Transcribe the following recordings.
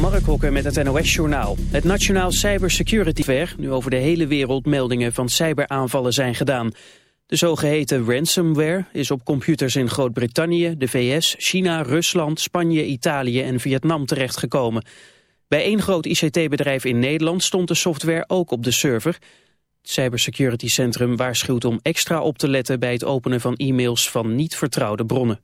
Mark Hokker met het NOS-journaal. Het Nationaal Cybersecurity Fair, nu over de hele wereld meldingen van cyberaanvallen zijn gedaan. De zogeheten ransomware is op computers in Groot-Brittannië, de VS, China, Rusland, Spanje, Italië en Vietnam terechtgekomen. Bij één groot ICT-bedrijf in Nederland stond de software ook op de server. Het Cybersecurity Centrum waarschuwt om extra op te letten bij het openen van e-mails van niet vertrouwde bronnen.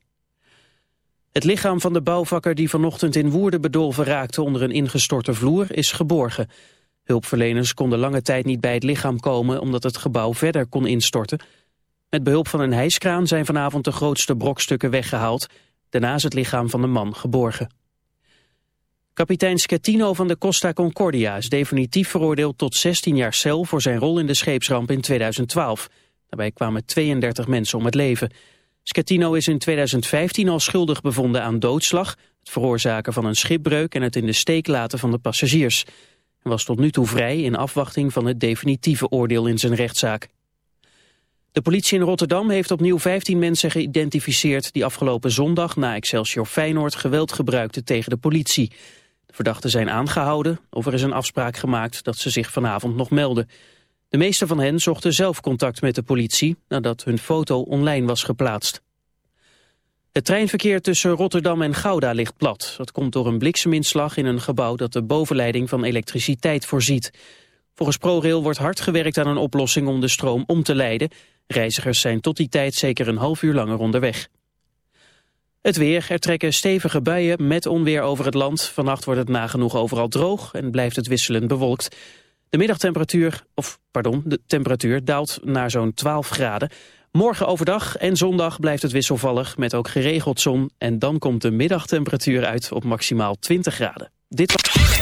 Het lichaam van de bouwvakker die vanochtend in Woerden bedolven raakte onder een ingestorte vloer is geborgen. Hulpverleners konden lange tijd niet bij het lichaam komen omdat het gebouw verder kon instorten. Met behulp van een hijskraan zijn vanavond de grootste brokstukken weggehaald. Daarna is het lichaam van de man geborgen. Kapitein Schettino van de Costa Concordia is definitief veroordeeld tot 16 jaar cel voor zijn rol in de scheepsramp in 2012. Daarbij kwamen 32 mensen om het leven. Schettino is in 2015 al schuldig bevonden aan doodslag, het veroorzaken van een schipbreuk en het in de steek laten van de passagiers. Hij was tot nu toe vrij in afwachting van het definitieve oordeel in zijn rechtszaak. De politie in Rotterdam heeft opnieuw 15 mensen geïdentificeerd die afgelopen zondag na Excelsior Feyenoord geweld gebruikten tegen de politie. De verdachten zijn aangehouden of er is een afspraak gemaakt dat ze zich vanavond nog melden. De meeste van hen zochten zelf contact met de politie nadat hun foto online was geplaatst. Het treinverkeer tussen Rotterdam en Gouda ligt plat. Dat komt door een blikseminslag in een gebouw dat de bovenleiding van elektriciteit voorziet. Volgens ProRail wordt hard gewerkt aan een oplossing om de stroom om te leiden. Reizigers zijn tot die tijd zeker een half uur langer onderweg. Het weer, er trekken stevige buien met onweer over het land. Vannacht wordt het nagenoeg overal droog en blijft het wisselend bewolkt. De middagtemperatuur, of pardon, de temperatuur daalt naar zo'n 12 graden. Morgen overdag en zondag blijft het wisselvallig met ook geregeld zon. En dan komt de middagtemperatuur uit op maximaal 20 graden. Dit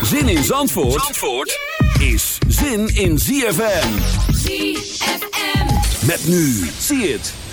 Zin in Zandvoort, Zandvoort is zin in ZFM. ZFM. Met nu, zie het.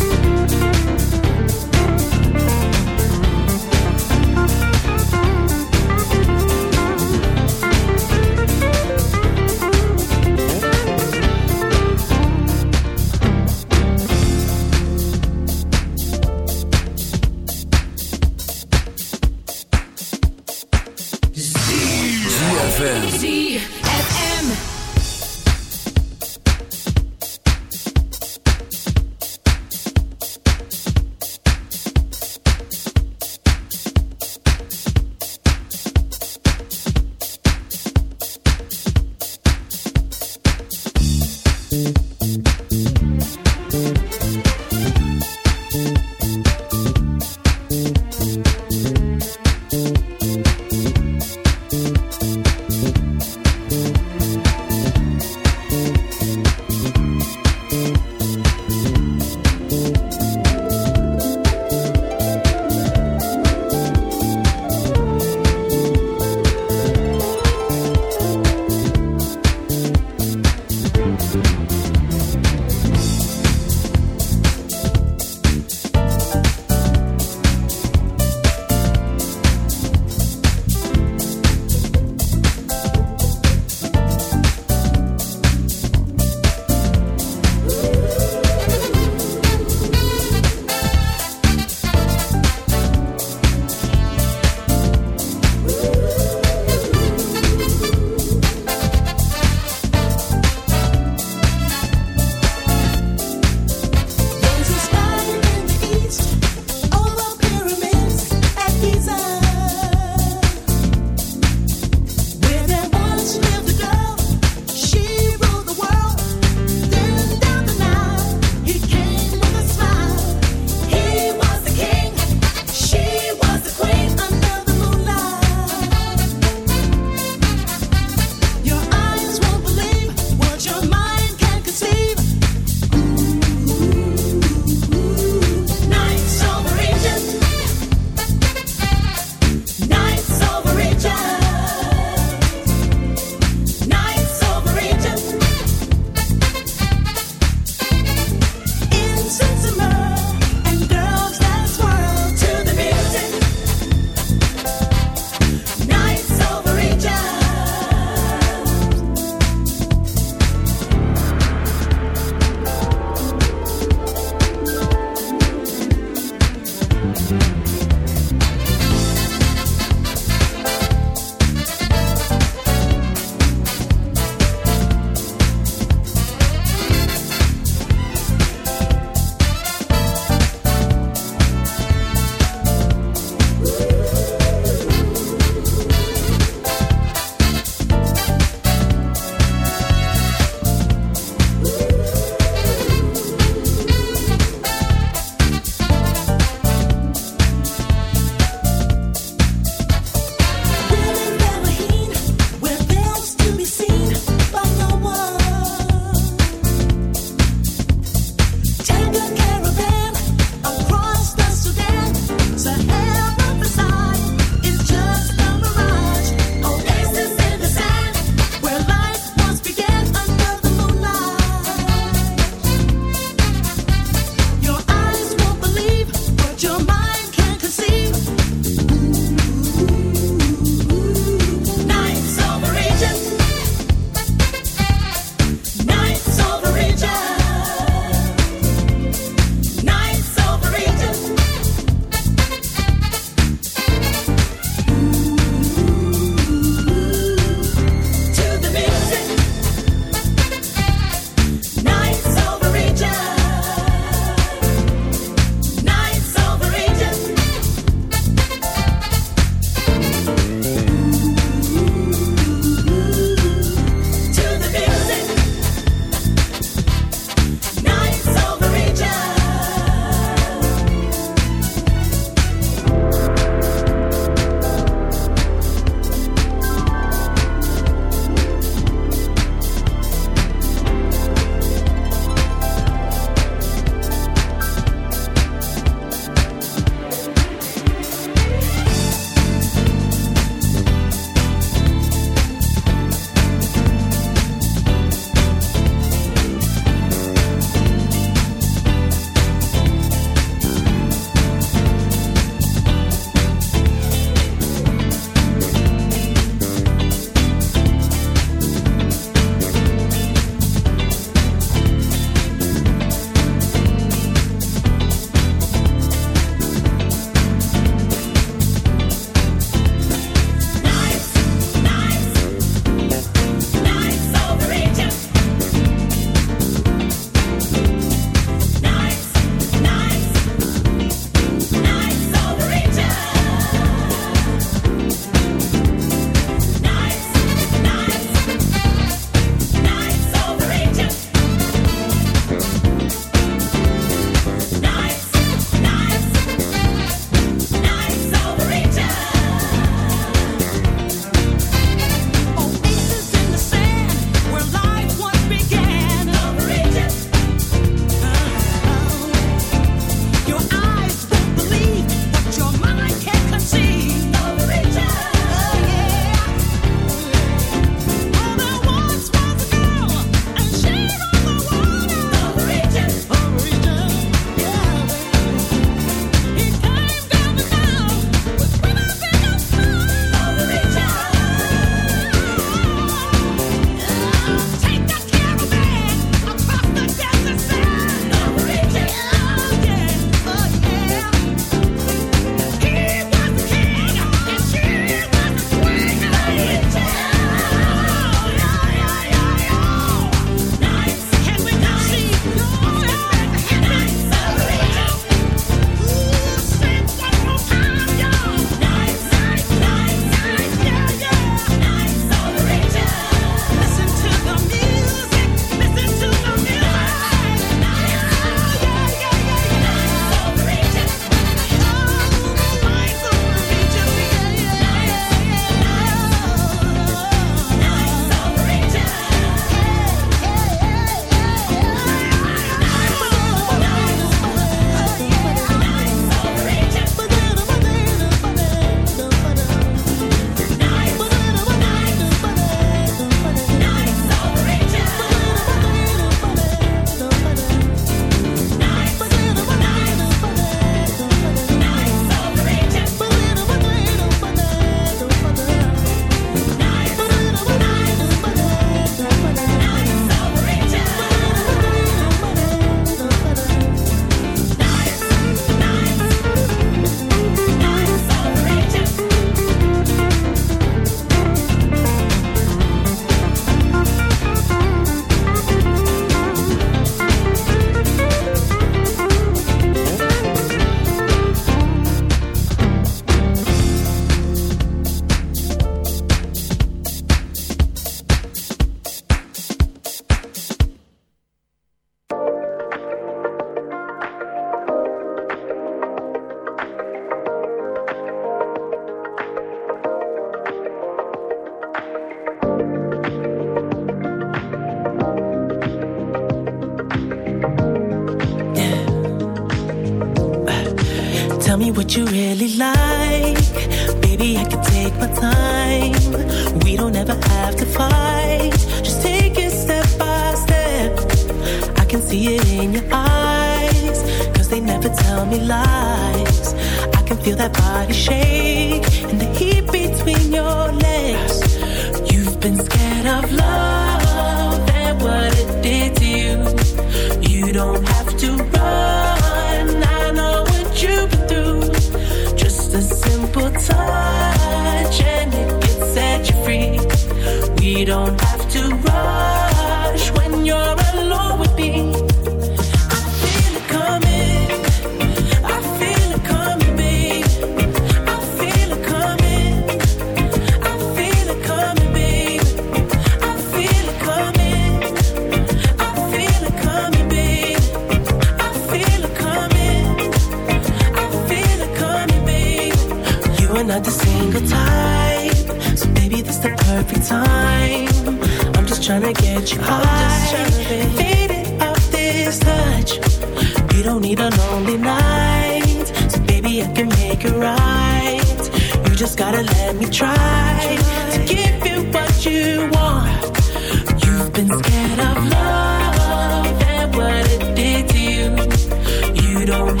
You don't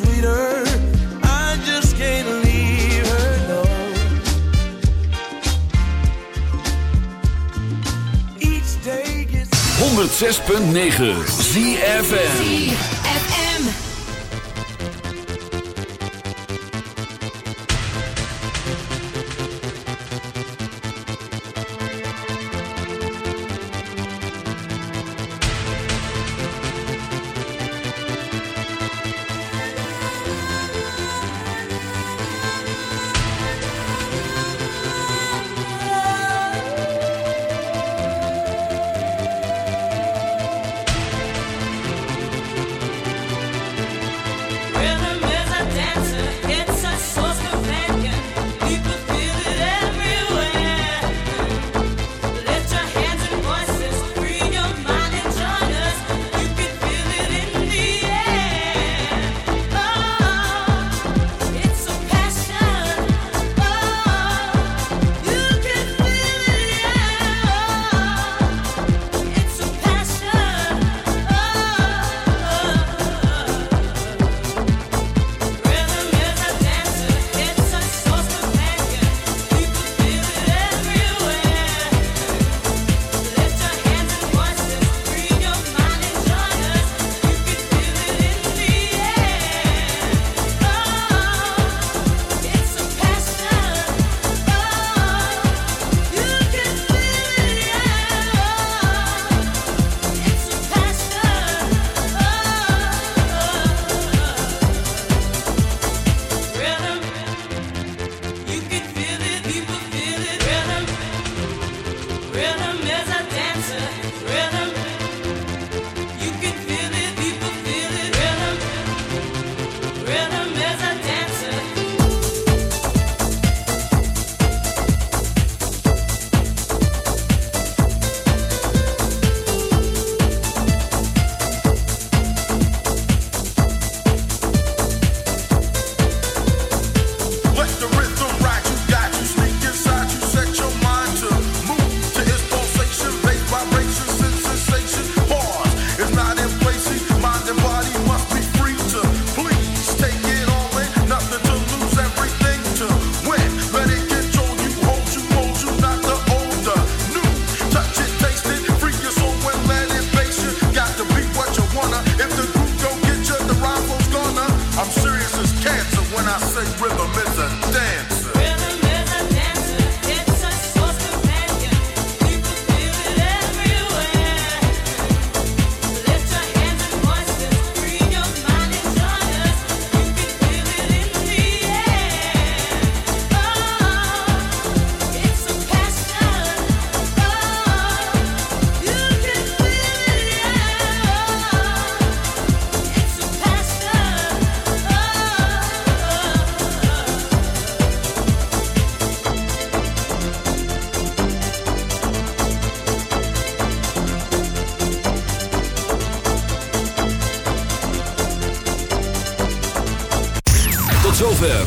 sweeter. I just can't 106.9 ZFN. enemy.